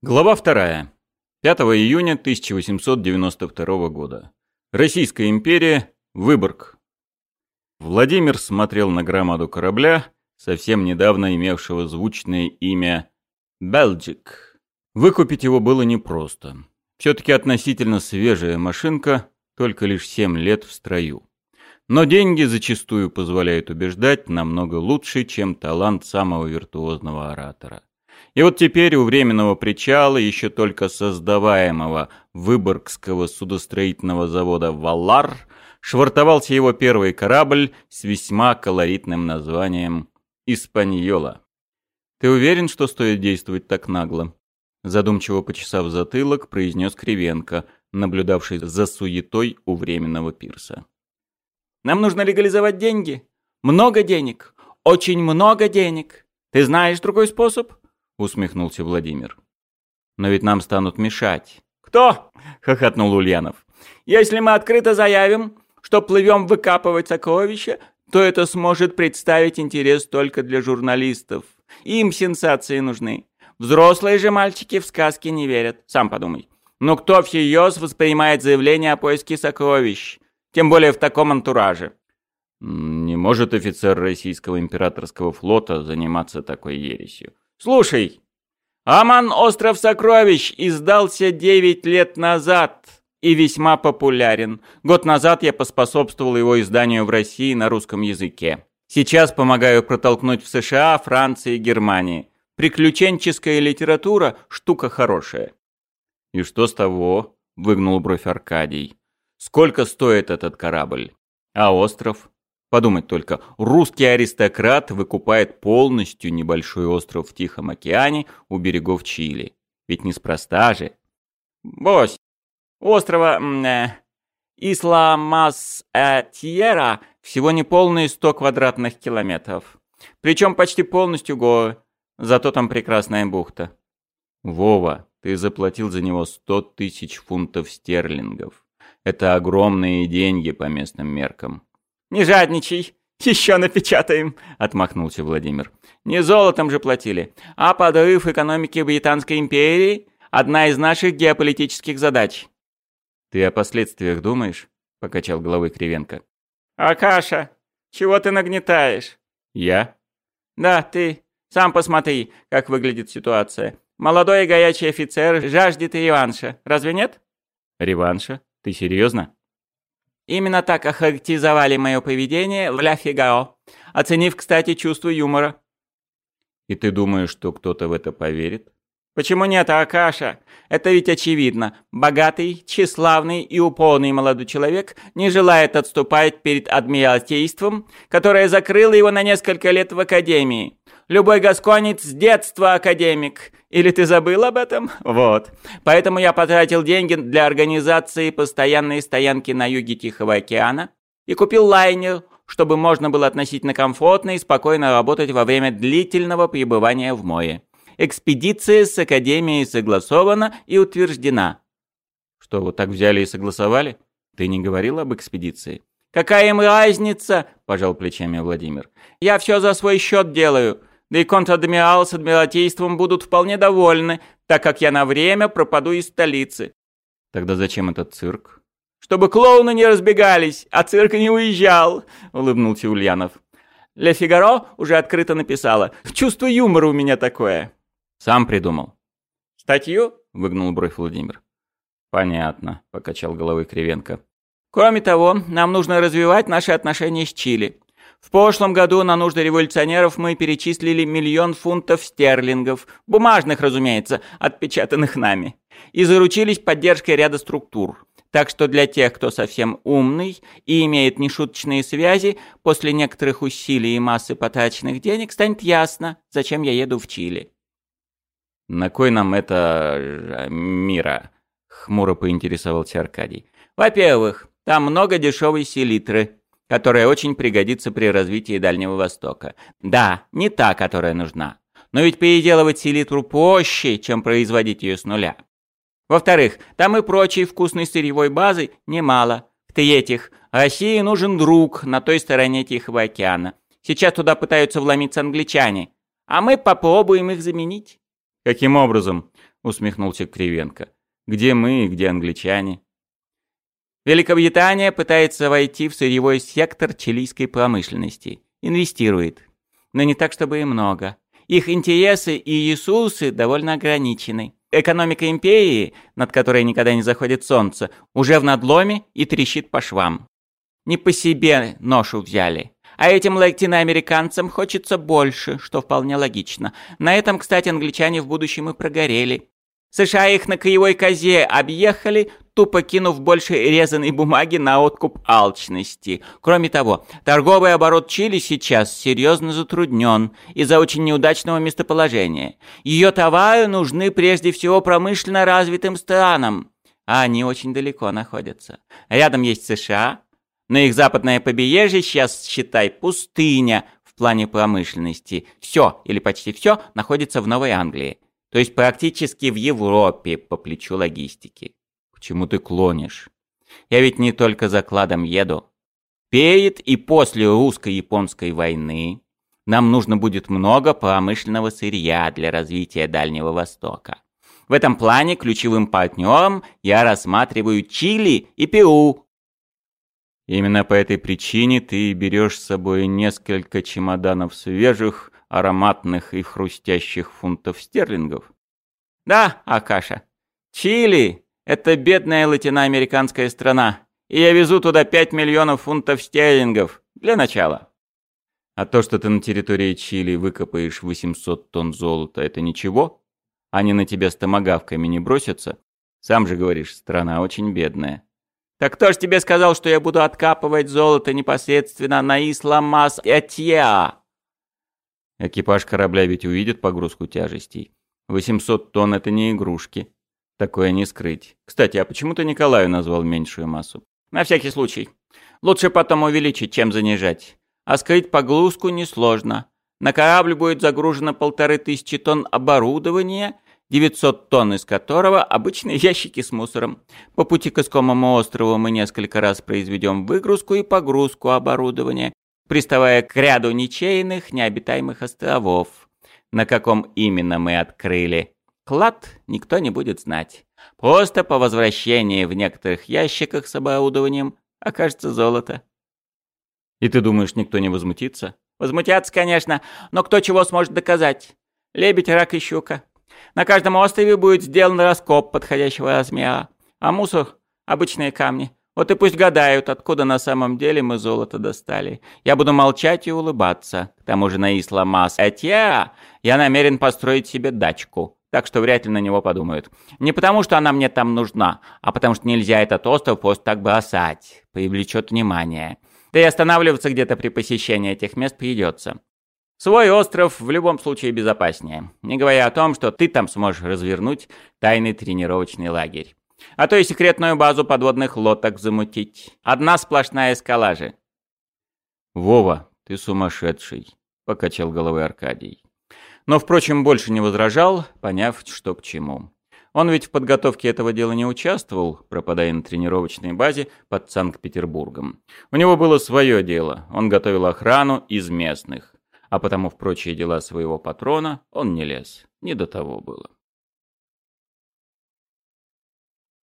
Глава 2. 5 июня 1892 года. Российская империя. Выборг. Владимир смотрел на громаду корабля, совсем недавно имевшего звучное имя «Белджик». Выкупить его было непросто. Все-таки относительно свежая машинка, только лишь 7 лет в строю. Но деньги зачастую позволяют убеждать намного лучше, чем талант самого виртуозного оратора. И вот теперь у временного причала, еще только создаваемого Выборгского судостроительного завода «Валар», швартовался его первый корабль с весьма колоритным названием «Испаньола». «Ты уверен, что стоит действовать так нагло?» Задумчиво почесав затылок, произнес Кривенко, наблюдавший за суетой у временного пирса. «Нам нужно легализовать деньги. Много денег. Очень много денег. Ты знаешь другой способ?» Усмехнулся Владимир. Но ведь нам станут мешать. Кто? хохотнул Ульянов. Если мы открыто заявим, что плывем выкапывать сокровища, то это сможет представить интерес только для журналистов. Им сенсации нужны. Взрослые же мальчики в сказки не верят, сам подумай. Но кто всерьез воспринимает заявление о поиске сокровищ? Тем более в таком антураже. Не может офицер российского императорского флота заниматься такой ересью. Слушай, Аман «Остров сокровищ» издался 9 лет назад и весьма популярен. Год назад я поспособствовал его изданию в России на русском языке. Сейчас помогаю протолкнуть в США, Франции и Германии. Приключенческая литература – штука хорошая. «И что с того?» – выгнул бровь Аркадий. «Сколько стоит этот корабль? А остров?» Подумать только, русский аристократ выкупает полностью небольшой остров в Тихом океане у берегов Чили. Ведь неспроста же. Бось, острова э, Исламас-Тьера всего не полные 100 квадратных километров. Причем почти полностью го, зато там прекрасная бухта. Вова, ты заплатил за него 100 тысяч фунтов стерлингов. Это огромные деньги по местным меркам. «Не жадничай, еще напечатаем», — отмахнулся Владимир. «Не золотом же платили, а подрыв экономики Британской империи — одна из наших геополитических задач». «Ты о последствиях думаешь?» — покачал головой Кривенко. «Акаша, чего ты нагнетаешь?» «Я?» «Да, ты. Сам посмотри, как выглядит ситуация. Молодой и горячий офицер жаждет реванша. Разве нет?» «Реванша? Ты серьезно?» Именно так охарактеризовали мое поведение в «Ля Фигаро», оценив, кстати, чувство юмора. И ты думаешь, что кто-то в это поверит? Почему нет, Акаша? Это ведь очевидно. Богатый, тщеславный и упорный молодой человек не желает отступать перед адмиралтейством, которое закрыло его на несколько лет в академии. Любой гасконец с детства академик. Или ты забыл об этом? Вот. Поэтому я потратил деньги для организации постоянной стоянки на юге Тихого океана и купил лайнер, чтобы можно было относительно комфортно и спокойно работать во время длительного пребывания в море. Экспедиция с Академией согласована и утверждена. Что, вот так взяли и согласовали? Ты не говорил об экспедиции? «Какая им разница?» – пожал плечами Владимир. «Я все за свой счет делаю. Да и контр-адмирал с адмиралтейством будут вполне довольны, так как я на время пропаду из столицы. Тогда зачем этот цирк? Чтобы клоуны не разбегались, а цирк не уезжал, улыбнулся Ульянов. Ле Фигаро уже открыто написала. Чувство юмора у меня такое. Сам придумал. Статью? Выгнул бровь Владимир. Понятно, покачал головой Кривенко. Кроме того, нам нужно развивать наши отношения с Чили. В прошлом году на нужды революционеров мы перечислили миллион фунтов стерлингов, бумажных, разумеется, отпечатанных нами, и заручились поддержкой ряда структур. Так что для тех, кто совсем умный и имеет нешуточные связи, после некоторых усилий и массы потраченных денег станет ясно, зачем я еду в Чили. «На кой нам это... Э, мира?» — хмуро поинтересовался Аркадий. «Во-первых, там много дешевой селитры, которая очень пригодится при развитии Дальнего Востока. Да, не та, которая нужна. Но ведь переделывать селитру проще, чем производить ее с нуля. Во-вторых, там и прочей вкусной сырьевой базы немало. В-третьих, России нужен друг на той стороне Тихого океана. Сейчас туда пытаются вломиться англичане. А мы попробуем их заменить. Каким образом? усмехнулся Кривенко. Где мы и где англичане? Великобритания пытается войти в сырьевой сектор чилийской промышленности. Инвестирует. Но не так, чтобы и много. Их интересы и ресурсы довольно ограничены. Экономика империи, над которой никогда не заходит солнце, уже в надломе и трещит по швам. Не по себе ношу взяли. А этим латиноамериканцам хочется больше, что вполне логично. На этом, кстати, англичане в будущем и прогорели. США их на кривой козе объехали, тупо кинув больше резаной бумаги на откуп алчности. Кроме того, торговый оборот Чили сейчас серьезно затруднен из-за очень неудачного местоположения. Ее товары нужны прежде всего промышленно развитым странам, а они очень далеко находятся. Рядом есть США, но их западное побережье сейчас, считай, пустыня в плане промышленности. Все, или почти все, находится в Новой Англии. То есть практически в Европе по плечу логистики. К чему ты клонишь? Я ведь не только за кладом еду. Перед и после русско-японской войны нам нужно будет много промышленного сырья для развития Дальнего Востока. В этом плане ключевым партнером я рассматриваю Чили и Перу. Именно по этой причине ты берешь с собой несколько чемоданов свежих, ароматных и хрустящих фунтов стерлингов? Да, Акаша. Чили это бедная латиноамериканская страна, и я везу туда 5 миллионов фунтов стерлингов. Для начала. А то, что ты на территории Чили выкопаешь 800 тонн золота, это ничего? Они на тебя с томогавками не бросятся? Сам же говоришь, страна очень бедная. Так кто ж тебе сказал, что я буду откапывать золото непосредственно на Исламас Этья? Экипаж корабля ведь увидит погрузку тяжестей. 800 тонн — это не игрушки. Такое не скрыть. Кстати, а почему ты Николаю назвал меньшую массу? На всякий случай. Лучше потом увеличить, чем занижать. А скрыть погрузку несложно. На корабль будет загружено полторы тысячи тонн оборудования, 900 тонн из которого обычные ящики с мусором. По пути к искомому острову мы несколько раз произведем выгрузку и погрузку оборудования, приставая к ряду ничейных, необитаемых островов. На каком именно мы открыли Клад никто не будет знать. Просто по возвращении в некоторых ящиках с оборудованием окажется золото. И ты думаешь, никто не возмутится? Возмутятся, конечно, но кто чего сможет доказать? Лебедь, рак и щука. На каждом острове будет сделан раскоп подходящего размера. А мусор — обычные камни. Вот и пусть гадают, откуда на самом деле мы золото достали. Я буду молчать и улыбаться. К тому же на Исламас Этья я намерен построить себе дачку так что вряд ли на него подумают. Не потому, что она мне там нужна, а потому что нельзя этот остров просто так бросать, привлечет внимание. Да и останавливаться где-то при посещении этих мест придется. Свой остров в любом случае безопаснее, не говоря о том, что ты там сможешь развернуть тайный тренировочный лагерь. А то и секретную базу подводных лодок замутить. Одна сплошная скала же. «Вова, ты сумасшедший», — покачал головой Аркадий. Но, впрочем, больше не возражал, поняв, что к чему. Он ведь в подготовке этого дела не участвовал, пропадая на тренировочной базе под Санкт-Петербургом. У него было свое дело, он готовил охрану из местных, а потому в прочие дела своего патрона он не лез, не до того было.